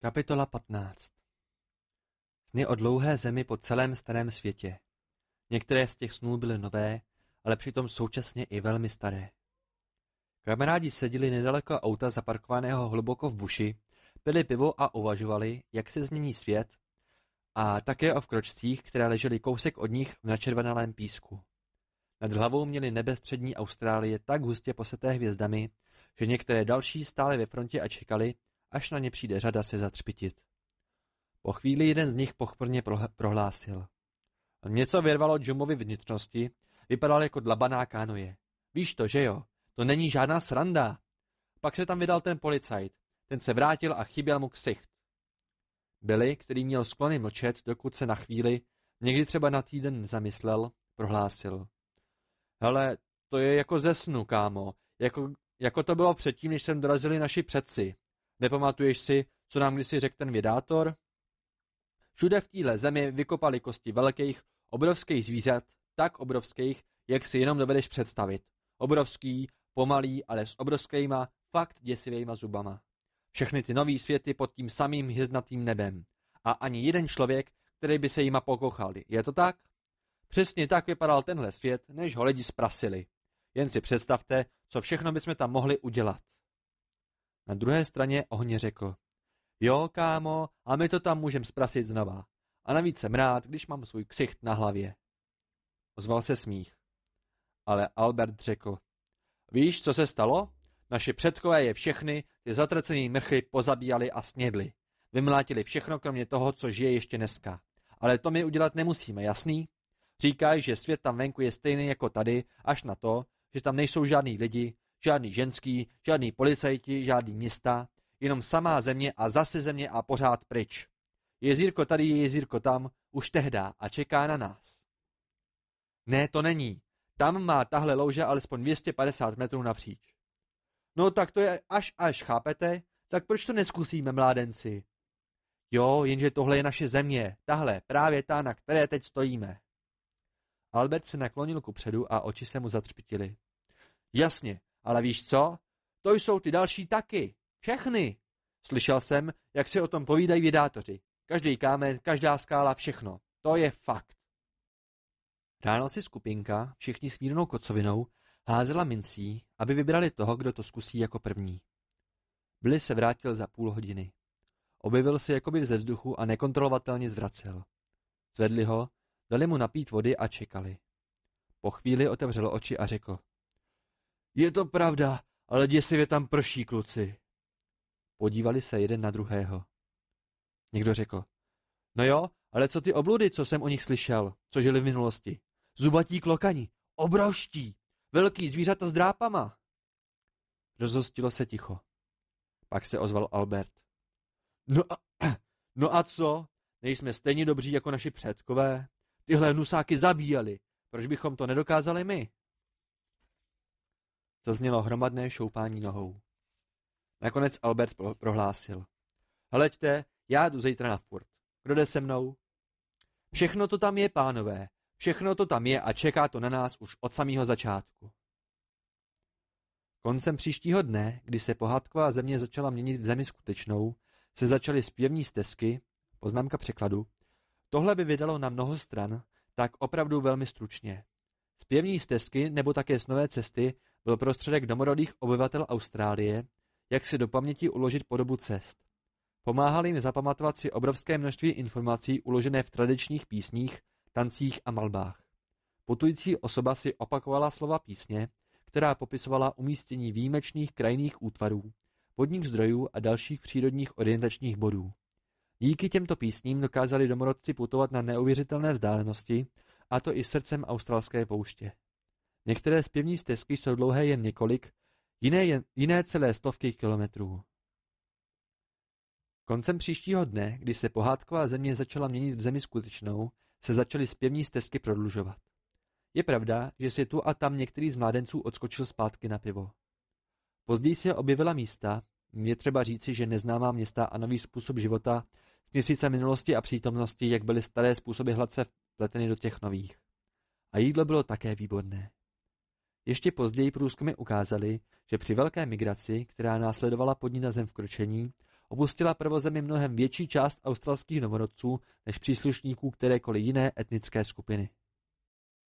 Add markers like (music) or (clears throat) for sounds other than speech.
Kapitola 15 Sny o dlouhé zemi po celém starém světě. Některé z těch snů byly nové, ale přitom současně i velmi staré. Kamarádi seděli nedaleko auta zaparkovaného hluboko v buši, pili pivo a uvažovali, jak se změní svět, a také o vkročcích, které ležely kousek od nich v načervenalém písku. Nad hlavou měli nebe střední Austrálie tak hustě poseté hvězdami, že některé další stály ve frontě a čekali, až na ně přijde řada se zatřpitit. Po chvíli jeden z nich pochmurně prohlásil. Něco vyrvalo Jumovi vnitřnosti, vypadal jako dlabaná kánoje. Víš to, že jo? To není žádná sranda. Pak se tam vydal ten policajt. Ten se vrátil a chyběl mu ksicht. Billy, který měl sklony mlčet, dokud se na chvíli, někdy třeba na týden zamyslel, prohlásil. Hele, to je jako ze snu, kámo. Jako, jako to bylo předtím, než sem dorazili naši předci. Nepamatuješ si, co nám kdysi řekl ten vědátor? Všude v téhle zemi vykopali kosti velkých, obrovských zvířat, tak obrovských, jak si jenom dovedeš představit. Obrovský, pomalý, ale s obrovskýma, fakt děsivýma zubama. Všechny ty nový světy pod tím samým hvězdnatým nebem. A ani jeden člověk, který by se jima pokochal. Je to tak? Přesně tak vypadal tenhle svět, než ho lidi zprasili. Jen si představte, co všechno bychom tam mohli udělat. Na druhé straně ohně řekl. Jo, kámo, a my to tam můžem zprasit znova. A navíc jsem rád, když mám svůj ksicht na hlavě. Ozval se smích. Ale Albert řekl. Víš, co se stalo? Naši předkové je všechny, ty zatracený mrchy pozabíjali a snědli. Vymlátili všechno, kromě toho, co žije ještě dneska. Ale to my udělat nemusíme, jasný? Říkají, že svět tam venku je stejný jako tady, až na to, že tam nejsou žádný lidi, žádný ženský, žádný policajti, žádný města, jenom samá země a zase země a pořád pryč. Jezírko tady je jezírko tam, už tehdá a čeká na nás. Ne, to není. Tam má tahle louže alespoň 250 metrů napříč. No tak to je až až, chápete? Tak proč to neskusíme, mládenci? Jo, jenže tohle je naše země, tahle, právě ta, na které teď stojíme. Albert se naklonil ku předu a oči se mu zatřpitily. Jasně, ale víš co? To jsou ty další taky. Všechny. Slyšel jsem, jak si o tom povídají vědátoři. Každý kámen, každá skála, všechno. To je fakt. Ráno si skupinka, všichni s mírnou kocovinou, házela mincí, aby vybrali toho, kdo to zkusí jako první. Billy se vrátil za půl hodiny. Objevil se jakoby ze vzduchu a nekontrolovatelně zvracel. Zvedli ho, dali mu napít vody a čekali. Po chvíli otevřel oči a řekl. Je to pravda, ale děsivě tam prší, kluci. Podívali se jeden na druhého. Někdo řekl. No jo, ale co ty obludy, co jsem o nich slyšel, co žili v minulosti? Zubatí klokani, obrovští, velký zvířata s drápama. Rozhostilo se ticho. Pak se ozval Albert. No a, (clears throat) no a co? Nejsme stejně dobří jako naši předkové? Tyhle hnusáky zabíjeli. Proč bychom to nedokázali my? Zaznělo hromadné šoupání nohou. Nakonec Albert prohlásil. Hleďte, já jdu zítra na furt. Kdo jde se mnou? Všechno to tam je, pánové. Všechno to tam je a čeká to na nás už od samého začátku. Koncem příštího dne, kdy se pohádková země začala měnit v zemi skutečnou, se začaly zpěvní stezky, poznámka překladu. Tohle by vydalo na mnoho stran, tak opravdu velmi stručně. Zpěvní stezky nebo také snové cesty byl prostředek domorodých obyvatel Austrálie, jak si do paměti uložit podobu cest. Pomáhal jim zapamatovat si obrovské množství informací uložené v tradičních písních, tancích a malbách. Putující osoba si opakovala slova písně, která popisovala umístění výjimečných krajinných útvarů, vodních zdrojů a dalších přírodních orientačních bodů. Díky těmto písním dokázali domorodci putovat na neuvěřitelné vzdálenosti, a to i srdcem australské pouště. Některé zpěvní stezky jsou dlouhé jen několik, jiné, jen, jiné celé stovky kilometrů. Koncem příštího dne, kdy se pohádková země začala měnit v zemi skutečnou, se začaly zpěvní stezky prodlužovat. Je pravda, že si tu a tam některý z mládenců odskočil zpátky na pivo. Později se objevila místa, je třeba říci, že neznámá města a nový způsob života z měsíce minulosti a přítomnosti, jak byly staré způsoby hladce vpleteny do těch nových. A jídlo bylo také výborné. Ještě později průzkumy ukázaly, že při velké migraci, která následovala podní na zem vkročení, opustila prvozemi mnohem větší část australských novorodců než příslušníků kterékoliv jiné etnické skupiny.